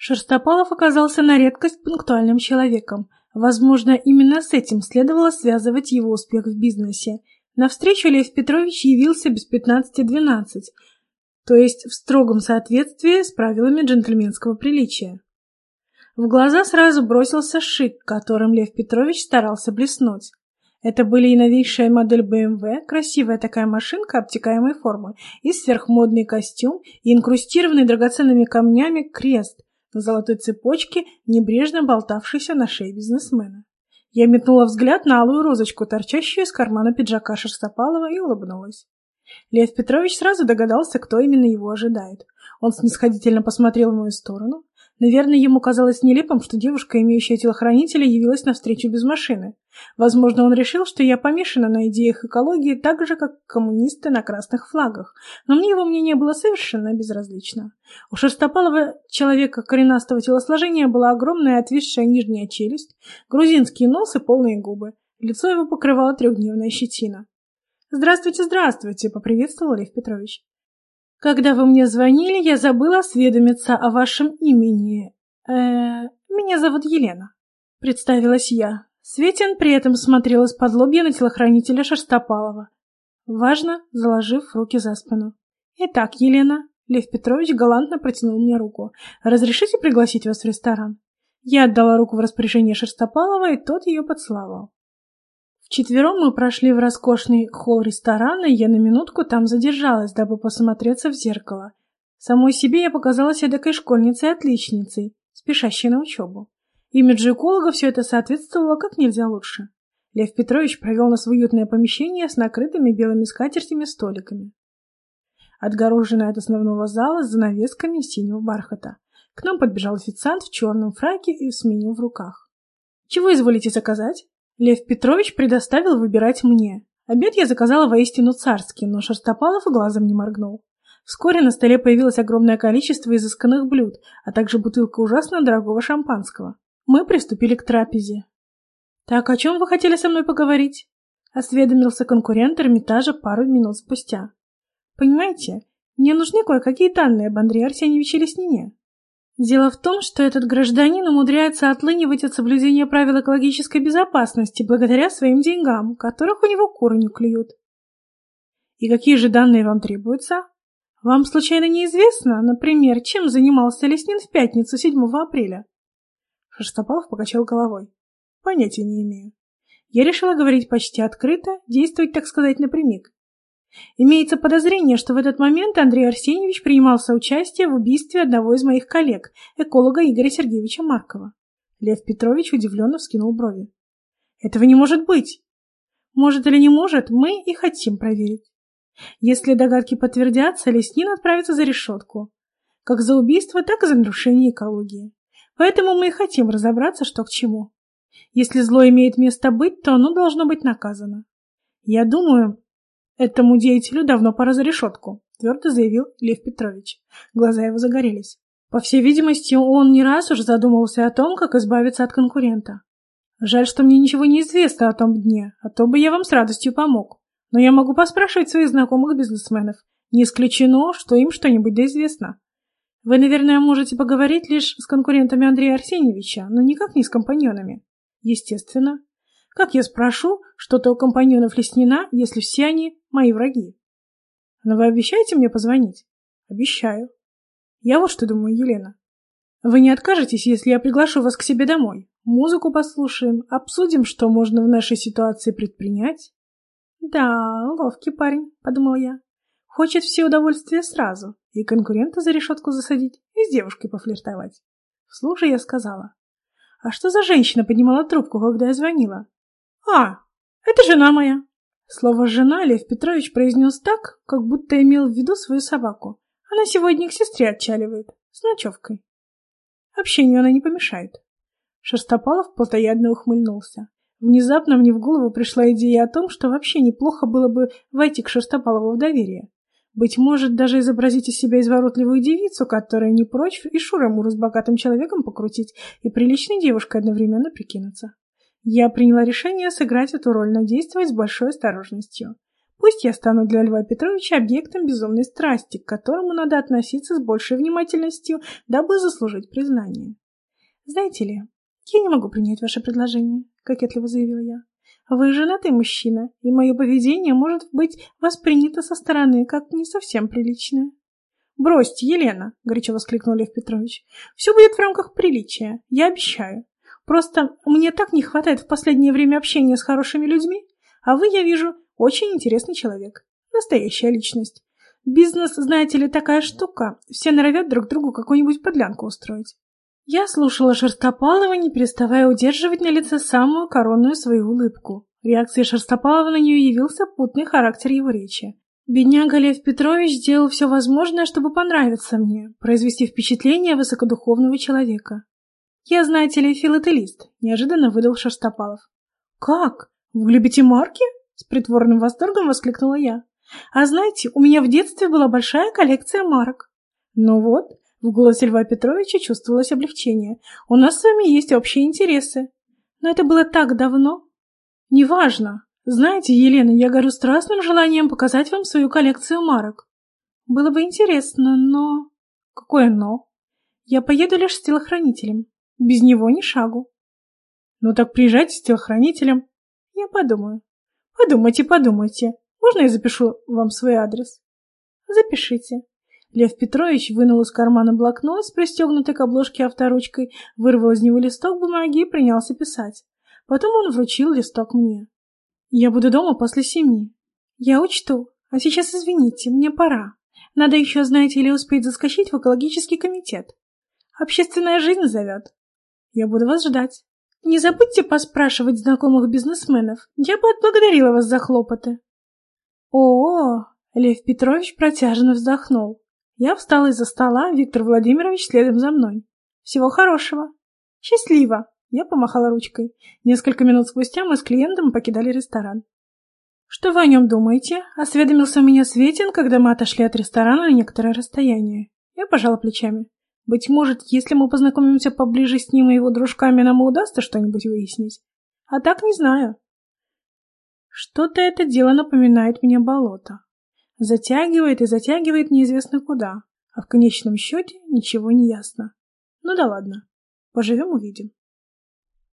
Шерстопалов оказался на редкость пунктуальным человеком. Возможно, именно с этим следовало связывать его успех в бизнесе. На встречу Лев Петрович явился без пятнадцати двенадцать, то есть в строгом соответствии с правилами джентльменского приличия. В глаза сразу бросился шик, которым Лев Петрович старался блеснуть. Это были и новейшая модель BMW, красивая такая машинка обтекаемой формы, и сверхмодный костюм, и инкрустированный драгоценными камнями крест на золотой цепочке, небрежно болтавшийся на шее бизнесмена. Я метнула взгляд на алую розочку, торчащую из кармана пиджака Шерстопалова, и улыбнулась. Лев Петрович сразу догадался, кто именно его ожидает. Он снисходительно посмотрел в мою сторону, Наверное, ему казалось нелепым, что девушка, имеющая телохранителя, явилась навстречу без машины. Возможно, он решил, что я помешана на идеях экологии так же, как коммунисты на красных флагах, но мне его мнение было совершенно безразлично. У Шерстопалова человека коренастого телосложения была огромная отвисшая нижняя челюсть, грузинский нос и полные губы. Лицо его покрывала трехдневная щетина. «Здравствуйте, здравствуйте!» — поприветствовал Лев Петрович. Когда вы мне звонили, я забыла осведомиться о вашем имени. Э, меня зовут Елена. Представилась я. Светин при этом смотрел из-под лобья на телохранителя Шерстопалова. Важно, заложив руки за спину. Итак, Елена, Лев Петрович галантно протянул мне руку. Разрешите пригласить вас в ресторан? Я отдала руку в распоряжение Шерстопалова, и тот ее поцеловал. Вчетвером мы прошли в роскошный холл ресторана, и я на минутку там задержалась, дабы посмотреться в зеркало. Самой себе я показалась эдакой школьницей-отличницей, спешащей на учебу. Имиджу эколога все это соответствовало как нельзя лучше. Лев Петрович провел нас в уютное помещение с накрытыми белыми скатертями столиками. Отгороженное от основного зала с занавесками синего бархата. К нам подбежал официант в черном фраке и с меню в руках. «Чего изволите заказать?» Лев Петрович предоставил выбирать мне. Обед я заказала воистину царский, но Шерстопалов и глазом не моргнул. Вскоре на столе появилось огромное количество изысканных блюд, а также бутылка ужасно дорогого шампанского. Мы приступили к трапезе. «Так, о чем вы хотели со мной поговорить?» — осведомился конкурент Эрмитажа пару минут спустя. «Понимаете, мне нужны кое-какие данные об Андрее Арсеньевиче Леснине. Дело в том, что этот гражданин умудряется отлынивать от соблюдения правил экологической безопасности благодаря своим деньгам, которых у него куры не клюют. И какие же данные вам требуются? Вам случайно неизвестно, например, чем занимался Леснин в пятницу 7 апреля? Шерстопалов покачал головой. Понятия не имею. Я решила говорить почти открыто, действовать, так сказать, напрямик. Имеется подозрение, что в этот момент Андрей Арсеньевич принимал соучастие в убийстве одного из моих коллег, эколога Игоря Сергеевича Маркова. Лев Петрович удивленно вскинул брови. Этого не может быть. Может или не может, мы и хотим проверить. Если догадки подтвердятся, Леснин отправится за решетку. Как за убийство, так и за нарушение экологии. Поэтому мы и хотим разобраться, что к чему. Если зло имеет место быть, то оно должно быть наказано. Я думаю, Этому деятелю давно пора за решетку, твердо заявил Лев Петрович. Глаза его загорелись. По всей видимости, он не раз уже задумывался о том, как избавиться от конкурента. Жаль, что мне ничего не известно о том дне, а то бы я вам с радостью помог. Но я могу поспрашивать своих знакомых бизнесменов. Не исключено, что им что-нибудь да известно. Вы, наверное, можете поговорить лишь с конкурентами Андрея Арсеньевича, но никак не с компаньонами. Естественно. Как я спрошу что-то у компаньонов Леснина, если все они мои враги? Но вы обещаете мне позвонить? Обещаю. Я вот что думаю, Елена. Вы не откажетесь, если я приглашу вас к себе домой? Музыку послушаем, обсудим, что можно в нашей ситуации предпринять? Да, ловкий парень, подумал я. Хочет все удовольствия сразу, и конкурента за решетку засадить, и с девушкой пофлиртовать. Слушай, я сказала. А что за женщина поднимала трубку, когда я звонила? «А, это жена моя». Слово «жена» Лев Петрович произнес так, как будто имел в виду свою собаку. Она сегодня к сестре отчаливает, с ночевкой. Общению она не помешает. Шерстопалов плотоядно ухмыльнулся. Внезапно мне в голову пришла идея о том, что вообще неплохо было бы войти к Шерстопалову в доверие. Быть может, даже изобразить из себя изворотливую девицу, которая не прочь и Шурамуру с богатым человеком покрутить, и приличной девушкой одновременно прикинуться. Я приняла решение сыграть эту роль, но действовать с большой осторожностью. Пусть я стану для Льва Петровича объектом безумной страсти, к которому надо относиться с большей внимательностью, дабы заслужить признание. Знаете ли, я не могу принять ваше предложение, кокетливо заявила я. Вы женатый мужчина, и мое поведение может быть воспринято со стороны как не совсем приличное. «Бросьте, Елена!» — горячо воскликнул Лев Петрович. «Все будет в рамках приличия, я обещаю. Просто мне так не хватает в последнее время общения с хорошими людьми, а вы, я вижу, очень интересный человек. Настоящая личность. Бизнес, знаете ли, такая штука. Все норовят друг другу какую-нибудь подлянку устроить. Я слушала Шерстопалова, не переставая удерживать на лице самую коронную свою улыбку. Реакцией Шерстопалова на нее явился путный характер его речи. Бедняга Лев Петрович сделал все возможное, чтобы понравиться мне, произвести впечатление высокодуховного человека. «Я, знаете ли, филателист», — неожиданно выдал Шерстопалов. «Как? Вы любите марки?» С притворным восторгом воскликнула я. А знаете, у меня в детстве была большая коллекция марок. Ну вот, в голосе Льва Петровича чувствовалось облегчение. У нас с вами есть общие интересы. Но это было так давно. Неважно. Знаете, Елена, я горю страстным желанием показать вам свою коллекцию марок. Было бы интересно, но... Какое но? Я поеду лишь с телохранителем. Без него ни шагу. Ну так приезжайте с телохранителем. Я подумаю. Подумайте, подумайте. Можно я запишу вам свой адрес? Запишите. Лев Петрович вынул из кармана блокнот с пристегнутой к обложке авторучкой, вырвал из него листок бумаги и принялся писать. Потом он вручил листок мне. Я буду дома после семи. Я учту. А сейчас извините, мне пора. Надо еще, знаете ли, успеть заскочить в экологический комитет. Общественная жизнь зовет. Я буду вас ждать. Не забудьте поспрашивать знакомых бизнесменов. Я бы отблагодарила вас за хлопоты. О, -о, Лев Петрович протяжно вздохнул. Я встала из-за стола, Виктор Владимирович следом за мной. Всего хорошего. Счастливо. Я помахала ручкой. Несколько минут спустя мы с клиентом покидали ресторан. «Что вы о нем думаете?» — осведомился меня Светин, когда мы отошли от ресторана на некоторое расстояние. Я пожала плечами. Быть может, если мы познакомимся поближе с ним и его дружками, нам удастся что-нибудь выяснить. А так не знаю. Что-то это дело напоминает мне болото. Затягивает и затягивает неизвестно куда, а в конечном счете ничего не ясно. Ну да ладно, поживем увидим.